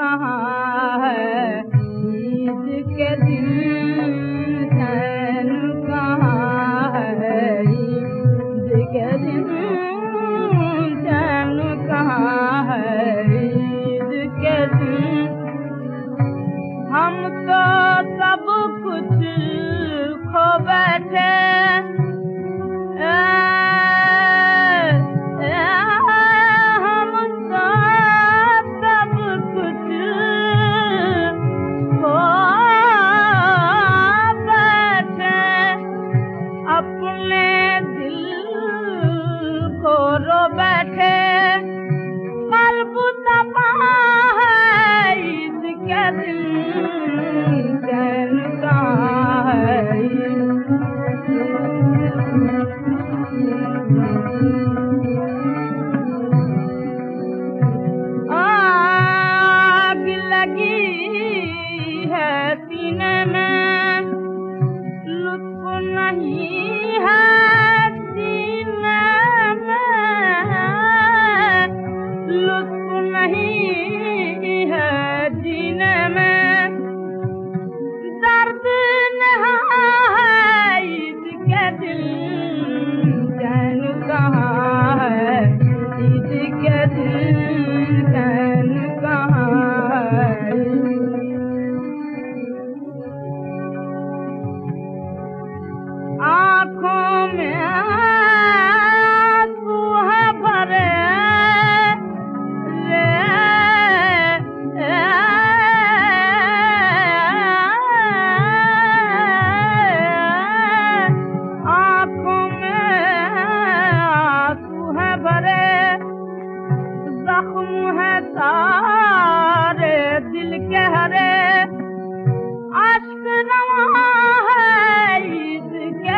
कहाँ है के दिल